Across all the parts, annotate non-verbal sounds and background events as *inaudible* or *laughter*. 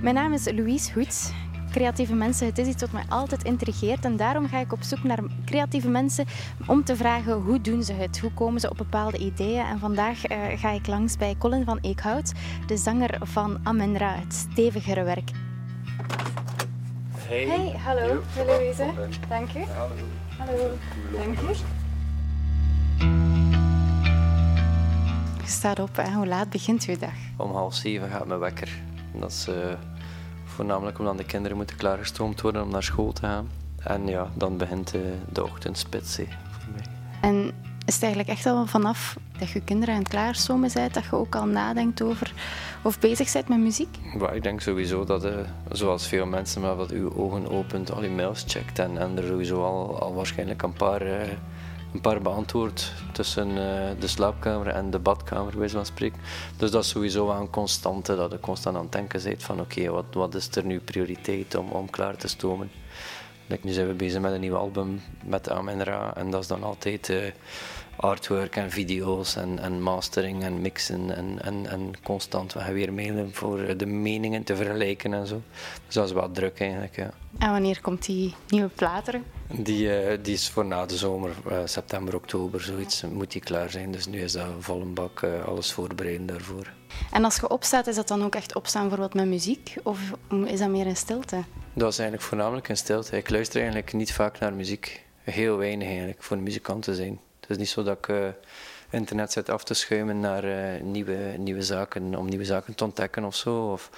Mijn naam is Louise Hoets. Creatieve mensen, het is iets wat mij altijd intrigeert. En daarom ga ik op zoek naar creatieve mensen om te vragen hoe doen ze het? Hoe komen ze op bepaalde ideeën? En vandaag uh, ga ik langs bij Colin van Eekhout, de zanger van Amenra, het stevigere werk. Hey. Hey, hallo. Louise. Dank u. Hallo. Hallo. Dank u. Je staat op, hè? hoe laat begint uw dag? Om half zeven gaat mijn wekker. Dat is uh, voornamelijk omdat de kinderen moeten klaargestoomd worden om naar school te gaan. En ja, dan begint uh, de ochtendspits voor mij. En is het eigenlijk echt al vanaf dat je kinderen aan het klaarstomen bent, dat je ook al nadenkt over of bezig bent met muziek? Maar ik denk sowieso dat, uh, zoals veel mensen, maar dat uw ogen opent, al je mails checkt en, en er sowieso al, al waarschijnlijk een paar, uh, een paar beantwoord tussen uh, de slaapkamer en de badkamer, bij van spreken. Dus dat is sowieso wel een constante, dat je constant aan het denken bent van oké, wat, wat is er nu prioriteit om, om klaar te stomen? Like, nu zijn we bezig met een nieuw album met Amenra en dat is dan altijd artwork en video's en, en mastering en mixen en, en, en constant we gaan weer mailen voor de meningen te vergelijken en zo. Dus dat is wel druk eigenlijk, ja. En wanneer komt die nieuwe plaat er? Die, uh, die is voor na de zomer, uh, september, oktober, zoiets, moet die klaar zijn. Dus nu is dat volle bak, uh, alles voorbereiden daarvoor. En als je opstaat, is dat dan ook echt opstaan bijvoorbeeld met muziek? Of is dat meer in stilte? Dat is eigenlijk voornamelijk in stilte. Ik luister eigenlijk niet vaak naar muziek. Heel weinig eigenlijk, voor een muzikant te zijn. Het is niet zo dat ik uh, internet zit af te schuimen naar uh, nieuwe, nieuwe zaken, om nieuwe zaken te ontdekken of zo. Of,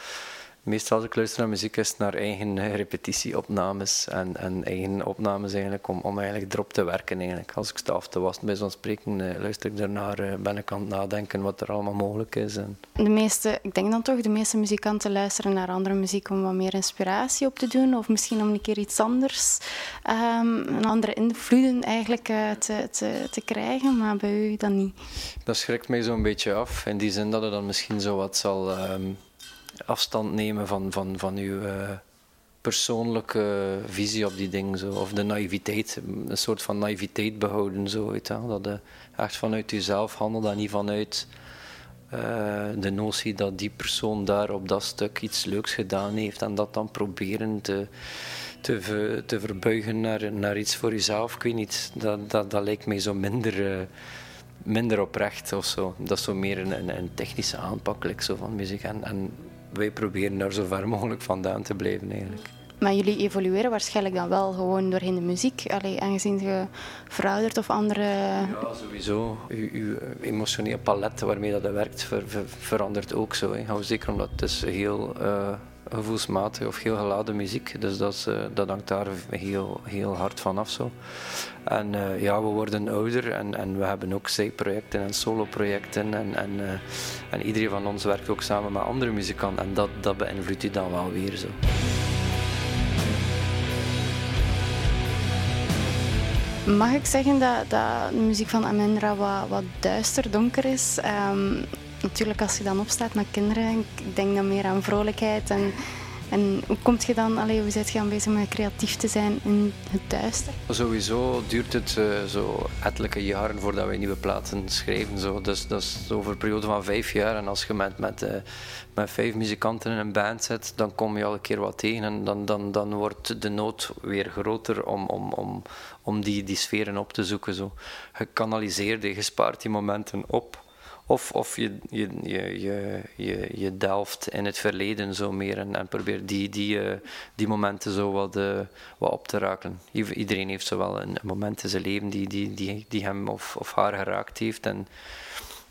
meestal als ik luister naar muziek is naar eigen repetitieopnames en, en eigen opnames eigenlijk, om, om eigenlijk erop te werken eigenlijk. Als ik sta af te wassen bij zo'n spreken, uh, luister ik daarnaar, ben ik aan het nadenken wat er allemaal mogelijk is. En... De meeste, ik denk dan toch, de meeste muzikanten luisteren naar andere muziek om wat meer inspiratie op te doen, of misschien om een keer iets anders, um, een andere invloeden eigenlijk uh, te, te, te krijgen, maar bij u dan niet. Dat schrikt mij zo'n beetje af, in die zin dat het dan misschien zo wat zal... Um, afstand nemen van, van, van uw uh, persoonlijke visie op die dingen. Zo. Of de naïviteit, een soort van naïviteit behouden. Zo, weet dat je echt vanuit jezelf handelt en niet vanuit uh, de notie dat die persoon daar op dat stuk iets leuks gedaan heeft. En dat dan proberen te, te, te verbuigen naar, naar iets voor jezelf. Ik weet niet, dat, dat, dat lijkt mij zo minder... Minder oprecht of zo. Dat is zo meer een, een, een technische aanpak zo, van muziek. En, en wij proberen daar zo ver mogelijk vandaan te blijven eigenlijk. Maar jullie evolueren waarschijnlijk dan wel gewoon doorheen de muziek, Allee, aangezien je veroudert of andere... Ja, sowieso. Uw, uw emotionele palet waarmee dat werkt ver, ver, verandert ook zo. Hè. Zeker omdat het is heel uh, gevoelsmatig of heel geladen muziek. Dus dat, is, uh, dat hangt daar heel, heel hard van af. Zo. En uh, ja, we worden ouder en, en we hebben ook zijprojecten en soloprojecten. En, en, uh, en iedereen van ons werkt ook samen met andere muzikanten. En dat, dat beïnvloedt u dan wel weer zo. Mag ik zeggen dat, dat de muziek van Amendra wat, wat duister, donker is? Um, natuurlijk, als je dan opstaat met kinderen, ik denk dan meer aan vrolijkheid en en hoe komt je dan, allee, hoe zit je dan bezig met creatief te zijn in het duister? Sowieso duurt het uh, zo ettelijke jaren voordat wij nieuwe platen schrijven. Zo. Dus dat is over een periode van vijf jaar. En als je met, met, uh, met vijf muzikanten in een band zit, dan kom je al een keer wat tegen. En dan, dan, dan wordt de nood weer groter om, om, om, om die, die sferen op te zoeken. Zo. Je kanaliseert, je spaart die momenten op. Of, of je, je, je, je, je, delft in het verleden zo meer en, en probeert die, die, uh, die momenten zo wat, uh, wat op te raken. Iedereen heeft zo wel een moment in zijn leven die, die, die, die hem of, of haar geraakt heeft en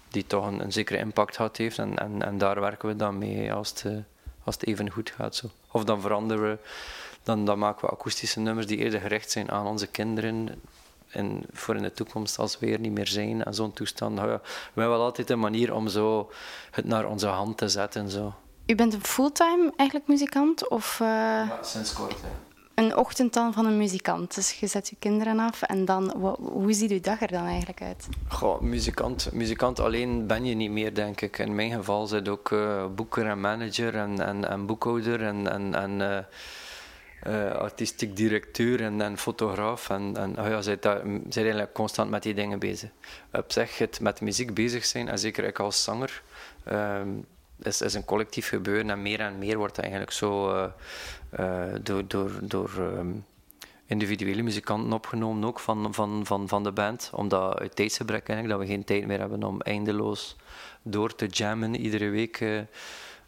die toch een, zekere impact gehad heeft. En, en, en daar werken we dan mee als het, als het even goed gaat. Zo. Of dan veranderen we, dan, dan maken we akoestische nummers die eerder gericht zijn aan onze kinderen en voor in de toekomst als we er niet meer zijn en zo'n toestand. Ja, we hebben wel altijd een manier om zo het naar onze hand te zetten. Zo. U bent een fulltime eigenlijk muzikant? Of, uh, ja, sinds kort. Hè. Een ochtend dan van een muzikant. Dus je zet je kinderen af en dan, hoe ziet uw dag er dan eigenlijk uit? Goh, muzikant, muzikant alleen ben je niet meer, denk ik. In mijn geval zit ook uh, boeker en manager en, en, en boekhouder en, en, en uh, uh, artistiek directeur en, en fotograaf. En, en oh ja, zij zijn eigenlijk constant met die dingen bezig. Op zich, het met muziek bezig zijn, en zeker ik als zanger, uh, is, is een collectief gebeuren en meer en meer wordt eigenlijk zo door, door, door ehm, individuele muzikanten opgenomen, ook van, van, van, van de band. Omdat uit tijdsgebrek eigenlijk, dat we geen tijd meer hebben om eindeloos door te jammen iedere week.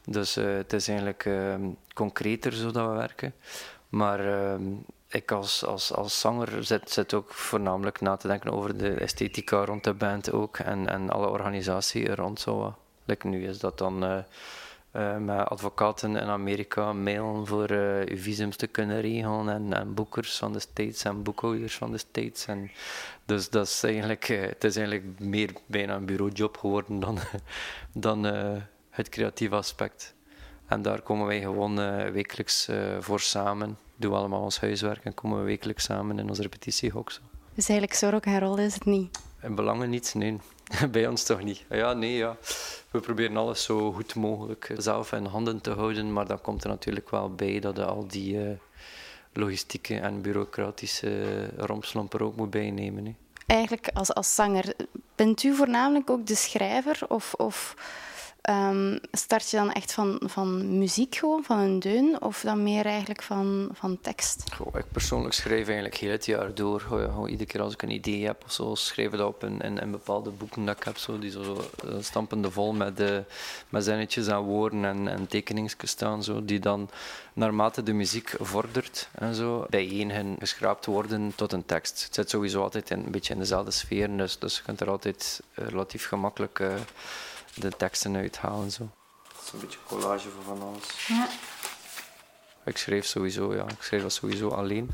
Dus het is eigenlijk ehm, concreter zo dat we werken. Maar ehm, ik als, als, als zanger zit, zit ook voornamelijk na te denken over de esthetica rond de band ook en, en alle organisatie er rond zo. Like nu is dat dan uh, uh, met advocaten in Amerika mailen voor uh, visums te kunnen regelen en, en boekers van de States en boekhouders van de States. En dus dat is eigenlijk, het is eigenlijk meer bijna een bureaujob geworden dan, *laughs* dan het creatieve aspect. En daar komen wij gewoon wekelijks voor samen doen allemaal ons huiswerk en komen we wekelijks samen in onze repetitiehok. Zo. Dus eigenlijk zo ook een rol is het niet? In belangen niet, nee. *laughs* Bij ons toch niet. Ja, nee, ja. We proberen alles zo goed mogelijk zelf in handen te houden, maar dan komt er natuurlijk wel bij dat je al die uh, logistieke en bureaucratische rompslomper ook moet bijnemen. Hè. Eigenlijk als, als zanger, bent u voornamelijk ook de schrijver of... of Um, start je dan echt van, van muziek gewoon, van een deun, of dan meer eigenlijk van, van tekst? Goh, ik persoonlijk schrijf eigenlijk heel het jaar door. Iedere keer als ik een idee heb of zo, schrijf ik dat op in, in, bepaalde boeken dat ik heb, zo, die zo, zo eh, stampende vol met, uh, met zinnetjes en woorden en, en tekeningen staan, zo, die dan naarmate de muziek vordert en zo, bijeen geschraapt worden tot een tekst. Het zit sowieso altijd in, een beetje in dezelfde sfeer, dus, dus je kunt er altijd uh, relatief gemakkelijk... de teksten uithalen. Zo. Dat is een beetje collage van van alles. Ja. Ik schreef sowieso, ja. Ik schreef dat sowieso alleen.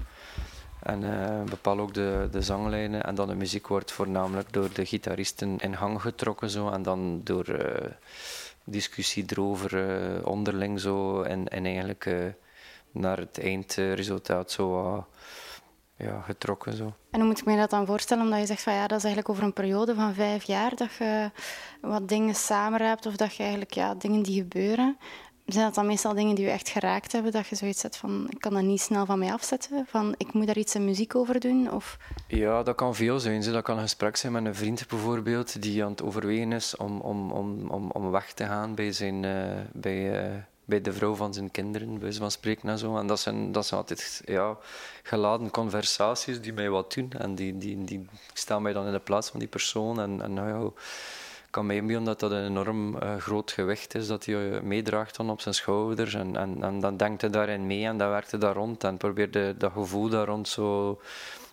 En uh, bepaal ook de, de zanglijnen. En dan de muziek wordt voornamelijk door de gitaristen in gang getrokken. Zo. En dan door uh, discussie erover uh, onderling. Zo. En, en eigenlijk naar het eindresultaat zo ja, getrokken. Zo. En hoe moet ik me dat dan voorstellen? Omdat je zegt van ja, dat is eigenlijk over een periode van vijf jaar dat je wat dingen samenraapt of dat je eigenlijk ja, dingen die gebeuren. Zijn dat dan meestal dingen die je echt geraakt hebben? Dat je zoiets zet van, ik kan dat niet snel van mij afzetten? Van, ik moet daar iets in muziek over doen? Of... Ja, dat kan veel zijn. Dat kan een gesprek zijn met een vriend bijvoorbeeld, die aan het overwegen is om, om, om, om, om weg te gaan bij zijn... Uh, bij, uh, bij de vrouw van zijn kinderen, bij van spreken en zo. En dat zijn, dat zijn altijd ja, geladen conversaties die mij wat doen. En die, die, die staan mij dan in de plaats van die persoon. En, en nou ja, kan mij inbeelden dat dat een enorm uh, groot gewicht is dat hij meedraagt dan op zijn schouders. En, en, en dan denkt hij daarin mee en dan werkt hij daar rond en probeert de, dat gevoel daar rond zo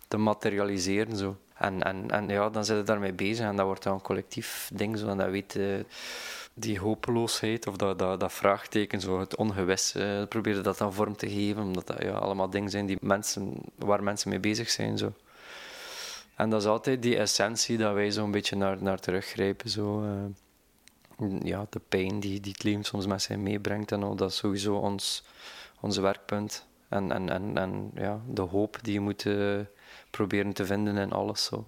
te materialiseren. Zo. En, en, en ja, dan zit hij daarmee bezig en dat wordt dan een collectief ding. Zo, en dat weet... Uh, die hopeloosheid of dat, dat, dat vraagteken, zo het ongewis, uh, probeerde dat dan vorm te geven, omdat dat ja, allemaal dingen zijn die mensen, waar mensen mee bezig zijn. Zo. En dat is altijd die essentie dat wij zo'n beetje naar, naar teruggrijpen. Zo, uh, ja, de pijn die, die het soms met zich meebrengt en al, dat is sowieso ons, ons werkpunt. En, en, en, en ja, de hoop die je moet uh, proberen te vinden in alles. Zo.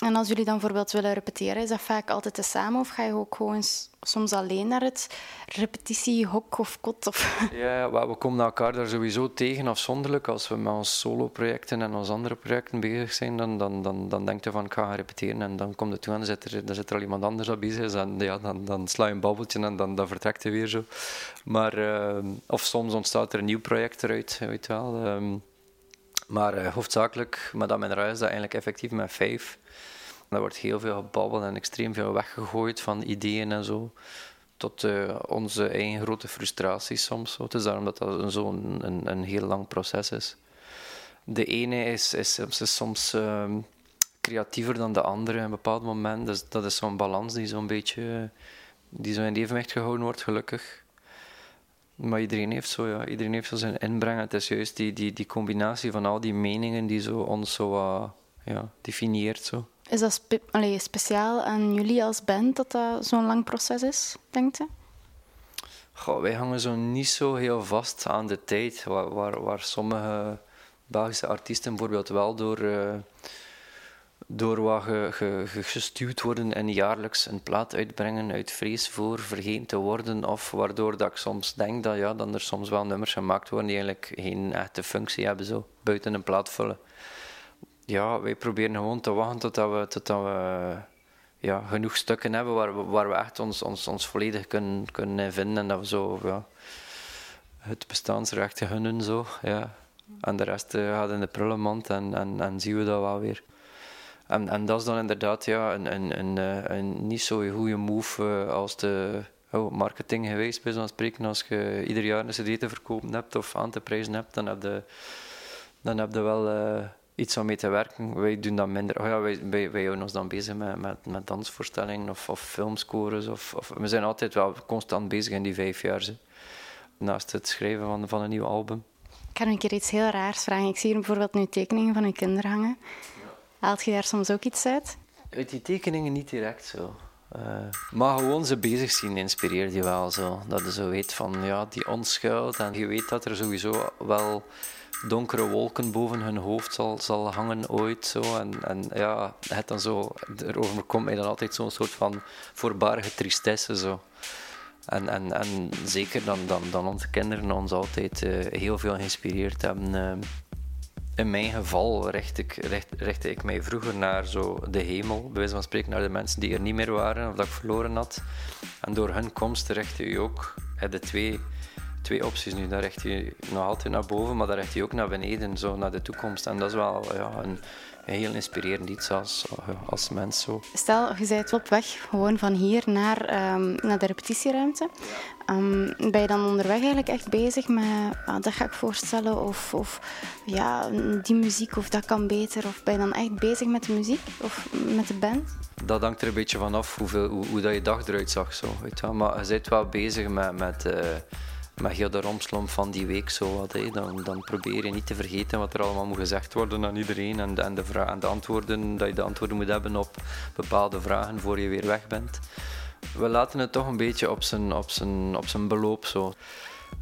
En als jullie dan bijvoorbeeld willen repeteren, is dat vaak altijd te samen of ga je ook gewoon soms alleen naar het repetitiehok of kot? Of? *laughs* Ja, we komen elkaar daar sowieso tegen afzonderlijk. Als we met onze solo-projecten en onze andere projecten bezig zijn, dan, dan, dan, dan denk je van ik ga gaan repeteren en dan komt het toe en dan zit er, zit er al iemand anders op bezig en ja, dan, dan sla je een babbeltje en dan, dan vertrekt hij weer zo. Maar, uh, of soms ontstaat er een nieuw project eruit, weet je wel. Um, maar uh, hoofdzakelijk, Madame en Ruis, dat eigenlijk effectief met vijf. Er wordt heel veel gebabbeld en extreem veel weggegooid van ideeën en zo. Tot uh, onze eigen grote frustraties soms. Het is daarom dat dat zo'n een, een, heel lang proces is. De ene is, is, is soms uh, creatiever dan de andere in een bepaald moment. Dus dat is zo'n balans die zo'n beetje die zo in evenwicht gehouden wordt, gelukkig. Maar iedereen heeft zo, ja, iedereen heeft zo zijn inbreng. Het is juist die, die, die combinatie van al die meningen die zo ons zo ja, definieert. Zo. Is dat speciaal aan jullie als band dat dat zo'n lang proces is, denkt je? Goh, wij hangen zo niet zo heel vast aan de tijd, waar, waar, waar sommige Belgische artiesten bijvoorbeeld wel door, uh, door wat ge, gestuurd worden en jaarlijks een plaat uitbrengen uit vrees voor vergeten te worden, of waardoor dat ik soms denk dat ja, dan er soms wel nummers gemaakt worden die eigenlijk geen echte functie hebben, zo, buiten een plaat vullen ja, wij proberen gewoon te wachten totdat we, totdat we ja, genoeg stukken hebben waar waar we echt ons, ons, ons volledig kunnen, kunnen vinden en dat we zo ja, het bestaansrecht gunnen. Zo, ja. En de rest uh, gaat in de prullenmand en, en, en zien we dat wel weer. En, en dat is dan inderdaad ja, een, een, een, eh, een niet zo goede move uh, als de oh, marketing geweest, bij zo'n spreken. Als je ieder jaar een cd te verkopen hebt of aan te prijzen hebt, dan heb je, dan heb je wel iets om mee te werken. Wij doen dat minder. Oh ja, wij, wij, wij houden ons dan bezig met, met, met dansvoorstellingen of, of filmscores. Of, of, we zijn altijd wel constant bezig in die vijf jaar. Hè. Naast het schrijven van, van een nieuw album. Ik kan een keer iets heel raars vragen. Ik zie hier bijvoorbeeld nu tekeningen van uw kinderen hangen. Haalt je daar soms ook iets uit? Uit die tekeningen niet direct zo. Uh, maar gewoon ze bezig zien inspireert je wel zo. Dat je zo weet van ja, die onschuld. En je weet dat er sowieso wel donkere wolken boven hun hoofd zal, zal hangen ooit. Zo. En, en ja, het dan zo, er overkomt mij dan altijd zo'n soort van voorbarige tristesse. Zo. En, en, en zeker dan, dan, dan onze kinderen ons altijd uh, heel veel geïnspireerd hebben. Uh, in mijn geval richt ik, richtte ik mij vroeger naar zo de hemel, bij wijze van spreken naar de mensen die er niet meer waren of dat ik verloren had. En door hun komst richtte u ook de twee, twee opties nu. Daar richt je nog altijd naar boven, maar daar richt je ook naar beneden, zo naar de toekomst. En dat is wel ja, een, heel inspirerend iets als, als mens. Zo. Stel, je bent op weg gewoon van hier naar, um, naar de repetitieruimte. Um, ben je dan onderweg eigenlijk echt bezig met, ah, dat ga ik voorstellen, of, of ja, die muziek of dat kan beter? Of ben je dan echt bezig met de muziek of met de band? Dat hangt er een beetje vanaf hoeveel, hoe, hoe dat je dag eruit zag. Zo, weet je. Maar je bent wel bezig met... met uh, met heel de romslomp van die week zo wat. Hè. Dan, dan probeer je niet te vergeten wat er allemaal moet gezegd worden aan iedereen en, en, de, en de antwoorden, dat je de antwoorden moet hebben op bepaalde vragen voor je weer weg bent. We laten het toch een beetje op zijn, op zijn, op zijn beloop zo.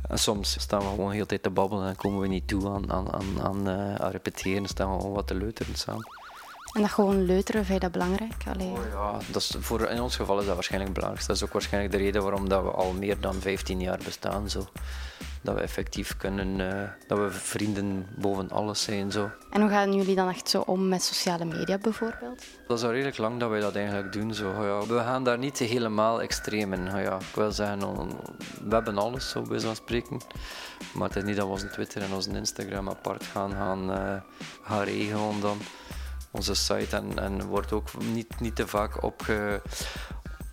En soms staan we gewoon heel tijd te babbelen en komen we niet toe aan, aan, aan, aan, aan repeteren, staan we gewoon wat te leuteren samen. En dat gewoon leuteren, vind je dat belangrijk? Allee. Oh ja, dat is voor, in ons geval is dat waarschijnlijk het belangrijkste. Dat is ook waarschijnlijk de reden waarom dat we al meer dan 15 jaar bestaan. Zo. Dat we effectief kunnen, uh, dat we vrienden boven alles zijn. Zo. En hoe gaan jullie dan echt zo om met sociale media bijvoorbeeld? Dat is al redelijk lang dat wij dat eigenlijk doen. Zo. Oh ja, we gaan daar niet helemaal extreem in. Oh ja, ik wil zeggen, we hebben alles, zo bij zo'n spreken. Maar het is niet dat we onze Twitter en onze Instagram apart gaan, gaan, uh, gaan regelen dan onze site en, en wordt ook niet, niet te vaak opge,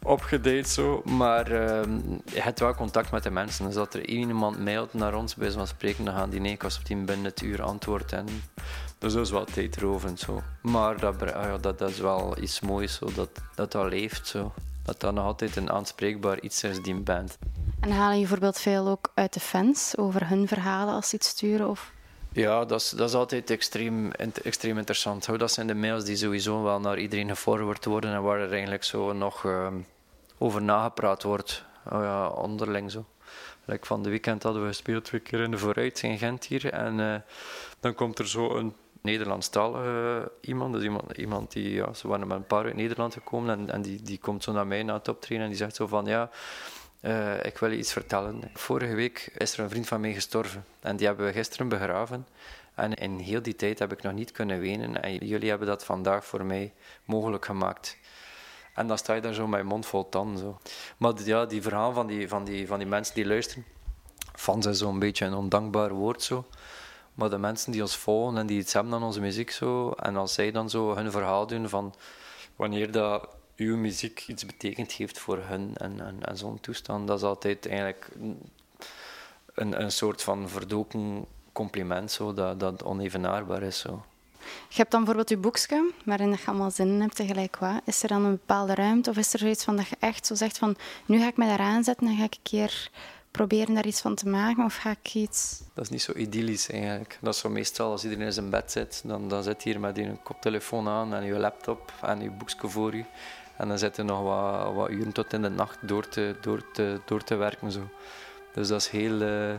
opgedate zo. Maar uh, je hebt wel contact met de mensen. Dus dat er iemand mailt naar ons, bij zo'n spreken, dan gaan die nee, op die binnen het uur antwoord. En dus dat is wel tijdrovend zo. Maar dat, ah ja, dat, dat is wel iets moois, zo, dat, dat dat leeft zo. Dat dat nog altijd een aanspreekbaar iets is, die band. En halen je bijvoorbeeld veel ook uit de fans over hun verhalen als ze iets sturen? Of ja, dat is, dat is altijd extreem, extreem interessant. Dat zijn de mails die sowieso wel naar iedereen geforward worden en waar er eigenlijk zo nog uh, over nagepraat wordt. Oh ja, onderling zo. Van de weekend hadden we gespeeld twee keer in de Vooruit in Gent hier. En uh, dan komt er zo een Nederlandstalige iemand. Dus iemand, iemand die, ja, ze waren met een paar uit Nederland gekomen en, en die, die komt zo naar mij na het optreden en die zegt zo van ja uh, ik wil je iets vertellen. Vorige week is er een vriend van mij gestorven en die hebben we gisteren begraven. En in heel die tijd heb ik nog niet kunnen wenen en jullie hebben dat vandaag voor mij mogelijk gemaakt. En dan sta je daar zo met je mond vol tanden. Zo. Maar ja, die verhaal van die, van, die, van die mensen die luisteren, fans is zo'n beetje een ondankbaar woord zo. Maar de mensen die ons volgen en die iets hebben aan onze muziek zo, en als zij dan zo hun verhaal doen van wanneer dat uw muziek iets betekend heeft voor hun en, en, en zo'n toestand, dat is altijd eigenlijk een, een soort van verdoken compliment, zo, dat, dat onevenaarbaar is. Zo. Je hebt dan bijvoorbeeld je boekje, waarin je allemaal zinnen hebt tegelijk wat. Is er dan een bepaalde ruimte of is er zoiets van dat je echt zo zegt van nu ga ik me daar aanzetten en ga ik een keer proberen daar iets van te maken of ga ik iets... Dat is niet zo idyllisch eigenlijk. Dat is zo meestal als iedereen in zijn bed zit, dan, dan zit hier met je koptelefoon aan en je laptop en je boekje voor je. En dan zitten nog wat, wat uren tot in de nacht door te, door te, door te werken. Zo. Dus dat is heel, uh,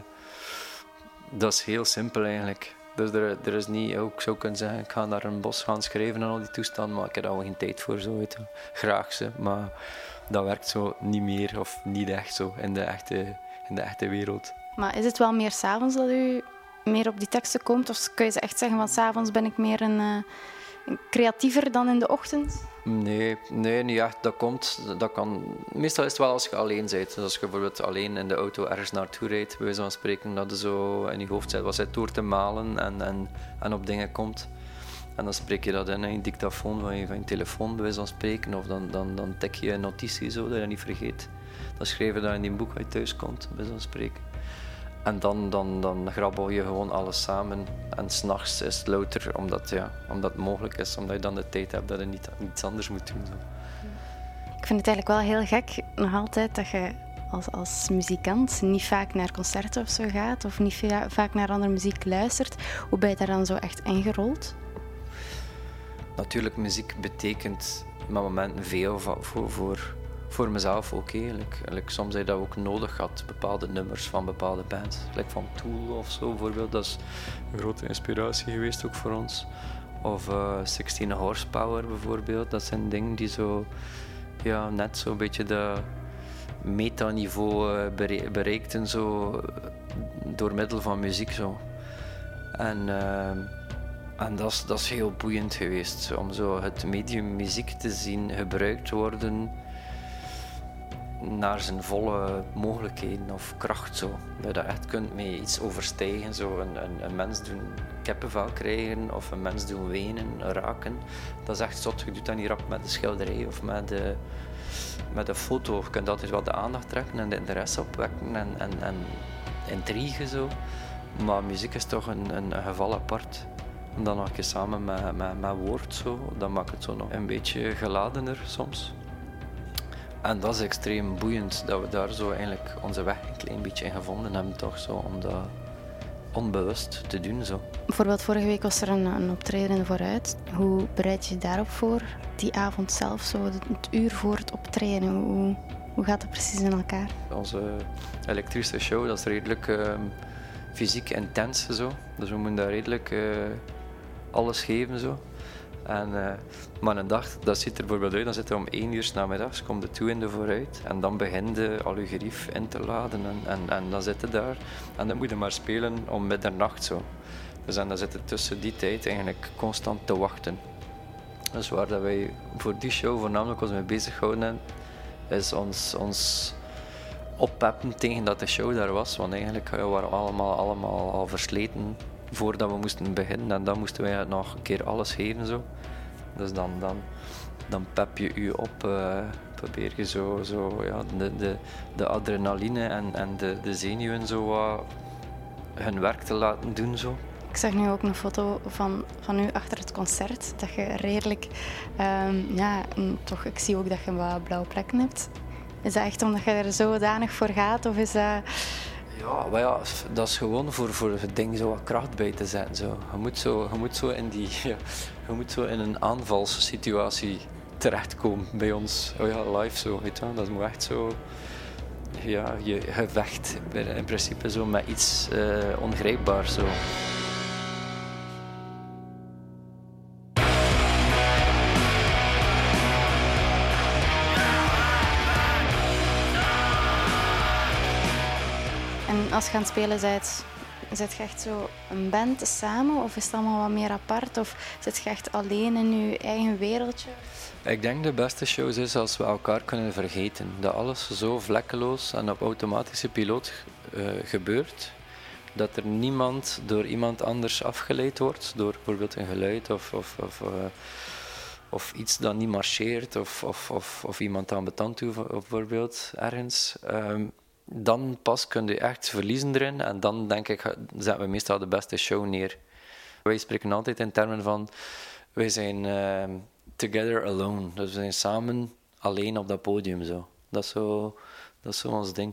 dat is heel simpel eigenlijk. Dus er, er is niet, ook zou kunnen zeggen, ik ga naar een bos gaan schrijven en al die toestanden, maar ik heb daar wel geen tijd voor. Zo. Graag ze, maar dat werkt zo niet meer of niet echt zo in de echte, in de echte wereld. Maar is het wel meer s'avonds dat u meer op die teksten komt? Of kun je ze echt zeggen van s'avonds ben ik meer een... Creatiever dan in de ochtend? Nee, nee, niet. Dat komt, dat kan... Meestal is het wel als je alleen bent. Dus als je bijvoorbeeld alleen in de auto ergens naartoe rijdt, bij van spreken, dat je zo in je hoofd zit, wat zit door te malen en, en, en op dingen komt. En dan spreek je dat in een dictafoon van je, van je telefoon, bij wijze van spreken. Of dan, dan, dan tik je een notitie zo, dat je niet vergeet. Dan schrijf je dat in die boek als je thuis komt, bij wijze van spreken. En dan, dan, dan grabbel je gewoon alles samen. En s'nachts is het louter omdat, ja, omdat het mogelijk is, omdat je dan de tijd hebt dat je niet, niets anders moet doen. Zo. Ik vind het eigenlijk wel heel gek, nog altijd, dat je als, als muzikant niet vaak naar concerten of zo gaat, of niet vaak naar andere muziek luistert. Hoe ben je daar dan zo echt ingerold? Natuurlijk, muziek betekent met momenten veel voor, voor, voor mezelf ook. Like, soms heb je dat ook nodig had, bepaalde nummers van bepaalde bands. Like van Tool of zo bijvoorbeeld, dat is een grote inspiratie geweest ook voor ons. Of uh, 16 Horsepower bijvoorbeeld, dat zijn dingen die zo, ja, net zo'n beetje de metaniveau uh, bereikten zo, door middel van muziek. Zo. En, uh, en dat, is, dat is heel boeiend geweest, om zo het medium muziek te zien gebruikt worden naar zijn volle mogelijkheden of kracht. Zo. Dat je dat echt kunt mee iets overstijgen. Zo. Een, een, een mens doen kippenvel krijgen of een mens doen wenen, raken. Dat is echt zot. Je doet dat niet rap met de schilderij of met de, met de foto. Je kunt altijd wel de aandacht trekken en de interesse opwekken en, en, en. Zo. Maar muziek is toch een, een, geval apart. En dan nog keer samen met, met, met woord, zo. dan maakt het zo nog een beetje geladener soms. En dat is extreem boeiend dat we daar zo eigenlijk onze weg een klein beetje in gevonden hebben, toch zo, om dat onbewust te doen. Zo. Bijvoorbeeld vorige week was er een, een optreden vooruit. Hoe bereid je je daarop voor? Die avond zelf, zo het uur voor het optreden, hoe, hoe gaat dat precies in elkaar? Onze elektrische show, dat is redelijk uh, fysiek intens zo. Dus we moeten daar redelijk uh, alles geven zo. En, uh, maar een dag, dat ziet er bijvoorbeeld uit, dan zit je om één uur namiddags, komt de toe in de vooruit en dan begint je al je gerief in te laden en, en, en dan zit je daar en dan moet je maar spelen om middernacht zo. Dus en dan zit je tussen die tijd eigenlijk constant te wachten. Dus waar dat wij voor die show voornamelijk ons mee bezig houden, is ons, ons oppeppen tegen dat de show daar was. Want eigenlijk waren we allemaal, allemaal al versleten voordat we moesten beginnen. En dan moesten wij nog een keer alles geven. Zo. Dus dan, dan, dan pep je je op, uh, probeer je zo, zo ja, de, de, de adrenaline en, en de, de zenuwen zo wat hun werk te laten doen. Zo. Ik zag nu ook een foto van, van u achter het concert. Dat je redelijk, um, ja, toch, ik zie ook dat je wat blauwe plekken hebt. Is dat echt omdat je er zodanig voor gaat? Of is. Ja, maar ja, dat is gewoon voor, voor het ding zo wat kracht bij te zetten. Zo. Je, moet zo, je, moet zo in die, *laughs* je moet zo in een aanvalssituatie terechtkomen bij ons. Oh ja, live zo, weet Dat moet echt zo... Ja, je gevecht in principe zo met iets uh, ongrijpbaars. Zo. Als je aan spelen bent, zit je echt zo een band samen of is het allemaal wat meer apart? Of zit je echt alleen in je eigen wereldje? Ik denk de beste shows is als we elkaar kunnen vergeten. Dat alles zo vlekkeloos en op automatische piloot uh, gebeurt. Dat er niemand door iemand anders afgeleid wordt. Door bijvoorbeeld een geluid of, of, of, uh, of iets dat niet marcheert. Of, of, of, of iemand aan betand toe bijvoorbeeld ergens. Um, dan pas kun je echt verliezen erin en dan denk ik, zetten we meestal de beste show neer. Wij spreken altijd in termen van, wij zijn uh, together alone. Dus we zijn samen alleen op dat podium. Zo. Dat, is zo, dat is zo ons ding.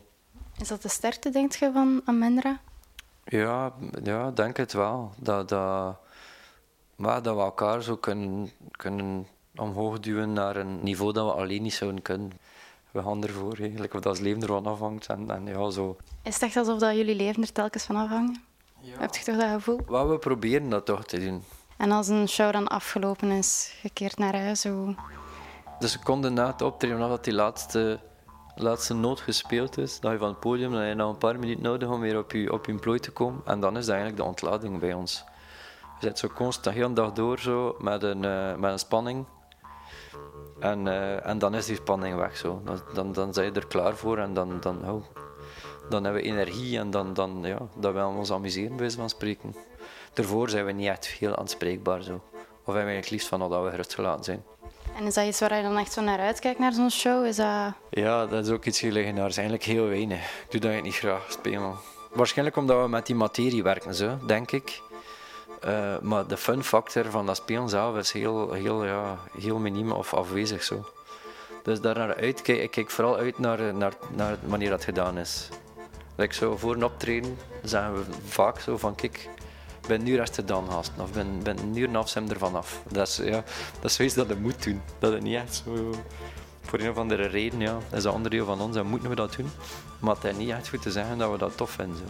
Is dat de sterkte, denk je, van Amendra? Ja, ja denk het wel. Dat, dat, maar dat we elkaar zo kunnen, kunnen omhoog duwen naar een niveau dat we alleen niet zouden kunnen we gaan ervoor. Eigenlijk, of dat leven ervan afhangt. En, en, ja, zo. Is het echt alsof dat jullie leven er telkens van afhangen? Ja. Heb je toch dat gevoel? Wat we proberen dat toch te doen. En als een show dan afgelopen is, gekeerd naar huis, hoe... De seconde na het optreden, nadat die laatste, laatste noot gespeeld is, dat je van het podium, dan heb je nog een paar minuten nodig om weer op je, op je plooi te komen. En dan is dat eigenlijk de ontlading bij ons. Je zit zo constant, heel dag door zo, met, een, uh, met een spanning. En, uh, en dan is die spanning weg. Zo. Dan, dan, dan zijn je er klaar voor en dan, dan, oh, dan hebben we energie en dan, dan, ja, dan willen we ons amuseren, bij van spreken. Daarvoor zijn we niet echt heel aanspreekbaar. Zo. Of hebben we het liefst van dat we gerust gelaten zijn. En is dat iets waar je dan echt zo naar uitkijkt, naar zo'n show? Is dat... Ja, dat is ook iets is Eigenlijk heel weinig. Ik doe dat niet graag, spelen. Waarschijnlijk omdat we met die materie werken, zo, denk ik. Uh, maar de fun factor van dat spelen zelf is heel, heel, ja, heel miniem of afwezig. Zo. Dus daar naar uit, kijk, ik kijk vooral uit naar, naar, naar wanneer dat gedaan is. Like zo, voor een optreden zeggen we vaak zo van kijk, ben nu rest dan gasten of ben, ben nu een afzem ervan af. Dat is, ja, dat is zoiets dat je moet doen. Dat is niet echt zo voor een of andere reden, ja, dat is een ander deel van ons en moeten we dat doen. Maar het is niet echt goed te zeggen dat we dat tof vinden. Zo.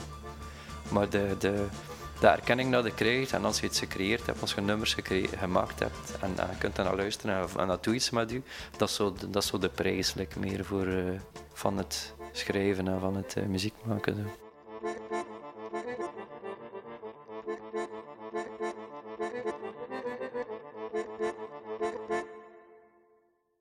Maar de, de, de erkenning dat je krijgt en als je iets gecreëerd hebt, als je nummers gemaakt hebt en, en je kunt dan naar luisteren en, dat doet iets met je, dat is zo, dat zo de prijs meer voor, uh, van het schrijven en van het uh, muziek maken.